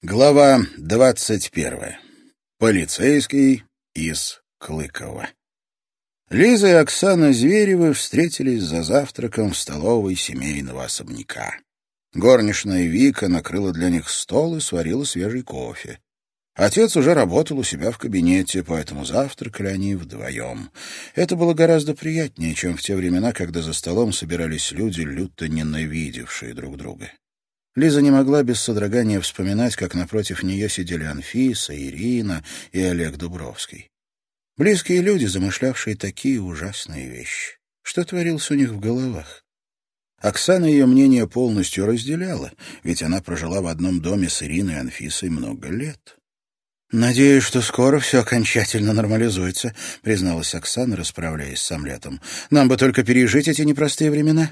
Глава двадцать первая. Полицейский из Клыкова. Лиза и Оксана Зверевы встретились за завтраком в столовой семейного особняка. Горничная Вика накрыла для них стол и сварила свежий кофе. Отец уже работал у себя в кабинете, поэтому завтракали они вдвоем. Это было гораздо приятнее, чем в те времена, когда за столом собирались люди, люто ненавидевшие друг друга. Лиза не могла без содрогания вспоминать, как напротив нее сидели Анфиса, Ирина и Олег Дубровский. Близкие люди, замышлявшие такие ужасные вещи. Что творилось у них в головах? Оксана ее мнение полностью разделяла, ведь она прожила в одном доме с Ириной и Анфисой много лет. «Надеюсь, что скоро все окончательно нормализуется», — призналась Оксана, расправляясь с омлетом. «Нам бы только пережить эти непростые времена».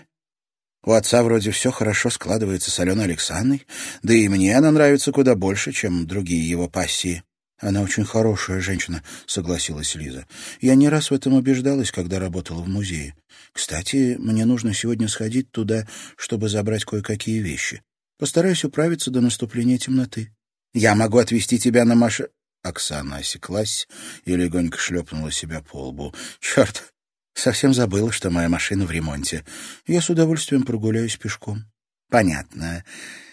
У отца вроде все хорошо складывается с Аленой Александрой, да и мне она нравится куда больше, чем другие его пассии. «Она очень хорошая женщина», — согласилась Лиза. «Я не раз в этом убеждалась, когда работала в музее. Кстати, мне нужно сегодня сходить туда, чтобы забрать кое-какие вещи. Постараюсь управиться до наступления темноты. Я могу отвезти тебя на маш...» Оксана осеклась и легонько шлепнула себя по лбу. «Черт, Совсем забыла, что моя машина в ремонте. Я с удовольствием прогуляюсь пешком. — Понятно.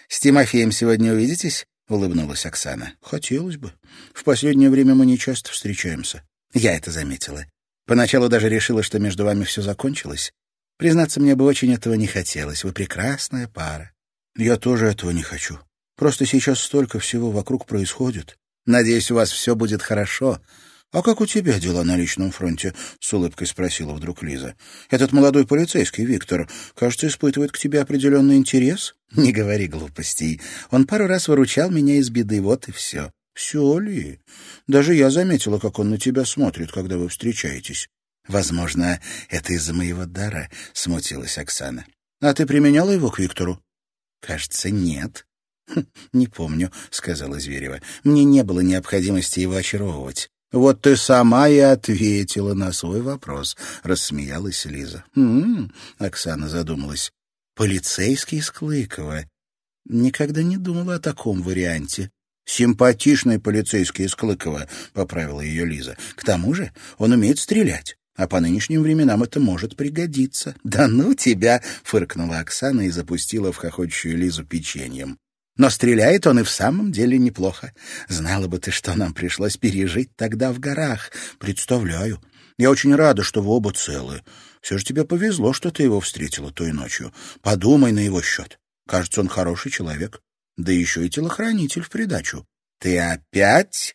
С Тимофеем сегодня увидитесь? — улыбнулась Оксана. — Хотелось бы. В последнее время мы не часто встречаемся. Я это заметила. Поначалу даже решила, что между вами все закончилось. Признаться, мне бы очень этого не хотелось. Вы прекрасная пара. Я тоже этого не хочу. Просто сейчас столько всего вокруг происходит. Надеюсь, у вас все будет хорошо. «А как у тебя дела на личном фронте?» — с улыбкой спросила вдруг Лиза. «Этот молодой полицейский, Виктор, кажется, испытывает к тебе определенный интерес?» «Не говори глупостей. Он пару раз выручал меня из беды, вот и все». «Все ли? Даже я заметила, как он на тебя смотрит, когда вы встречаетесь». «Возможно, это из-за моего дара», — смутилась Оксана. «А ты применяла его к Виктору?» «Кажется, нет». «Хм, «Не помню», — сказала Зверева. «Мне не было необходимости его очаровывать». «Вот ты сама и ответила на свой вопрос», — рассмеялась Лиза. «М-м-м», Оксана задумалась. «Полицейский из Клыкова. Никогда не думала о таком варианте». «Симпатичный полицейский из Клыкова», — поправила ее Лиза. «К тому же он умеет стрелять». А по нынешним временам это может пригодиться. — Да ну тебя! — фыркнула Оксана и запустила в хохочущую Лизу печеньем. Но стреляет он и в самом деле неплохо. Знала бы ты, что нам пришлось пережить тогда в горах. Представляю. Я очень рада, что вы оба целы. Все же тебе повезло, что ты его встретила той ночью. Подумай на его счет. Кажется, он хороший человек. Да еще и телохранитель в придачу. Ты опять?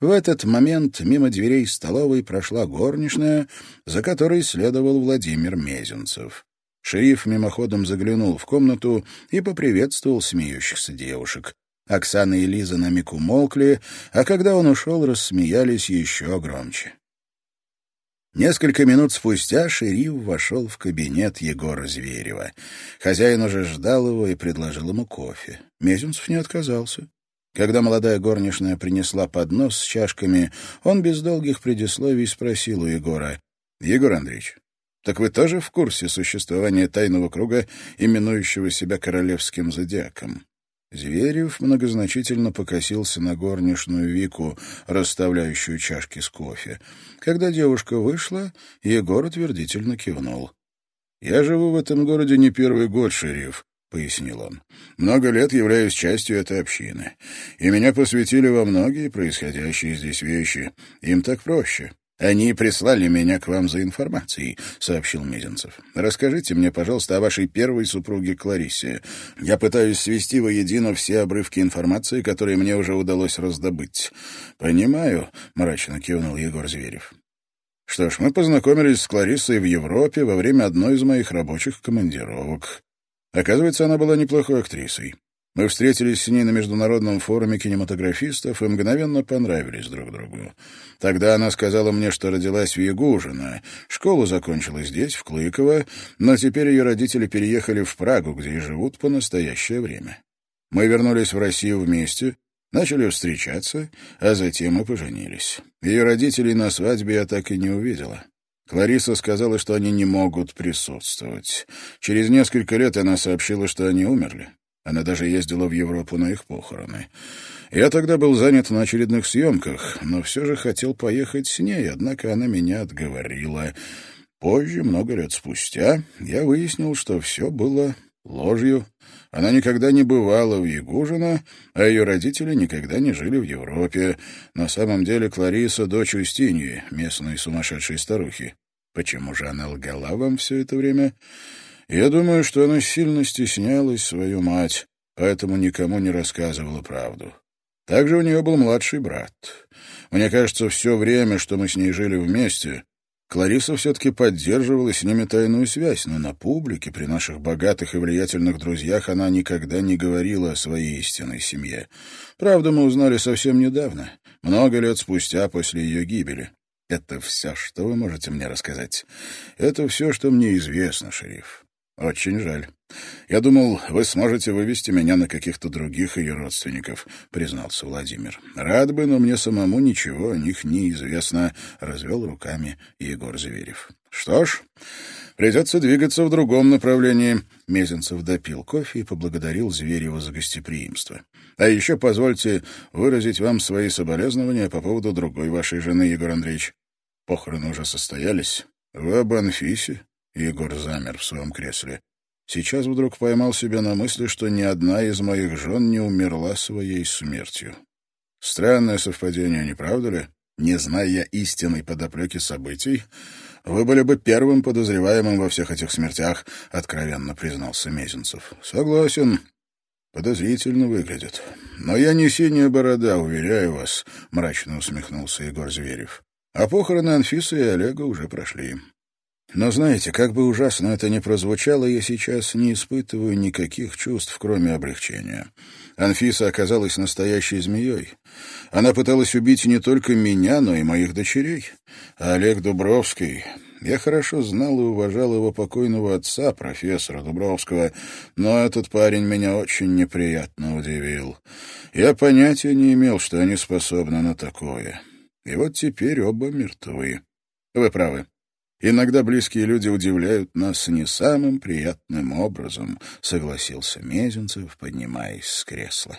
В этот момент мимо дверей столовой прошла горничная, за которой следовал Владимир Мезенцев. Шериф мимоходом заглянул в комнату и поприветствовал смеющихся девушек. Оксана и Лиза на миг умолкли, а когда он ушел, рассмеялись еще громче. Несколько минут спустя шериф вошел в кабинет Егора Зверева. Хозяин уже ждал его и предложил ему кофе. Мезенцев не отказался. Когда молодая горничная принесла поднос с чашками, он без долгих предисловий спросил у Егора. — Егор Андреевич, так вы тоже в курсе существования тайного круга, именующего себя королевским зодиаком? Зверев многозначительно покосился на горничную Вику, расставляющую чашки с кофе. Когда девушка вышла, Егор утвердительно кивнул. «Я живу в этом городе не первый год, шериф», — пояснил он. «Много лет являюсь частью этой общины, и меня посвятили во многие происходящие здесь вещи. Им так проще. «Они прислали меня к вам за информацией», — сообщил Мезенцев. «Расскажите мне, пожалуйста, о вашей первой супруге Кларисе. Я пытаюсь свести воедино все обрывки информации, которые мне уже удалось раздобыть». «Понимаю», — мрачно кивнул Егор Зверев. «Что ж, мы познакомились с Клариссой в Европе во время одной из моих рабочих командировок. Оказывается, она была неплохой актрисой. Мы встретились с ней на международном форуме кинематографистов и мгновенно понравились друг другу. Тогда она сказала мне, что родилась в Ягужино, школу закончила здесь, в Клыково, но теперь ее родители переехали в Прагу, где и живут по настоящее время. Мы вернулись в Россию вместе, начали встречаться, а затем мы поженились. Ее родителей на свадьбе я так и не увидела. Клариса сказала, что они не могут присутствовать. Через несколько лет она сообщила, что они умерли. Она даже ездила в Европу на их похороны. Я тогда был занят на очередных съемках, но все же хотел поехать с ней, однако она меня отговорила. Позже, много лет спустя, я выяснил, что все было ложью. Она никогда не бывала в Ягужино, а ее родители никогда не жили в Европе. На самом деле Клариса — дочь Устиньи, местной сумасшедшей старухи. Почему же она лгала вам все это время? Я думаю, что она сильно стеснялась свою мать, поэтому никому не рассказывала правду. Также у нее был младший брат. Мне кажется, все время, что мы с ней жили вместе, Клариса все-таки поддерживала с ними тайную связь, но на публике, при наших богатых и влиятельных друзьях, она никогда не говорила о своей истинной семье. Правда, мы узнали совсем недавно, много лет спустя после ее гибели. Это все, что вы можете мне рассказать? Это все, что мне известно, шериф. «Очень жаль. Я думал, вы сможете вывести меня на каких-то других ее родственников», — признался Владимир. «Рад бы, но мне самому ничего о них не известно», — развел руками Егор Зверев. «Что ж, придется двигаться в другом направлении». Мезенцев допил кофе и поблагодарил Зверева за гостеприимство. «А еще позвольте выразить вам свои соболезнования по поводу другой вашей жены, Егор Андреевич. Похороны уже состоялись. Вы об Анфисе?» Егор замер в своем кресле. Сейчас вдруг поймал себя на мысли, что ни одна из моих жен не умерла своей смертью. Странное совпадение, не правда ли? Не зная истинной подоплеки событий, вы были бы первым подозреваемым во всех этих смертях, — откровенно признался Мезенцев. — Согласен. Подозрительно выглядит. Но я не синяя борода, уверяю вас, — мрачно усмехнулся Егор Зверев. А похороны Анфисы и Олега уже прошли. Но знаете, как бы ужасно это ни прозвучало, я сейчас не испытываю никаких чувств, кроме облегчения. Анфиса оказалась настоящей змеей. Она пыталась убить не только меня, но и моих дочерей. А Олег Дубровский... Я хорошо знал и уважал его покойного отца, профессора Дубровского, но этот парень меня очень неприятно удивил. Я понятия не имел, что они способны на такое. И вот теперь оба мертвы. Вы правы. Иногда близкие люди удивляют нас не самым приятным образом, согласился Мезенцев, поднимаясь с кресла.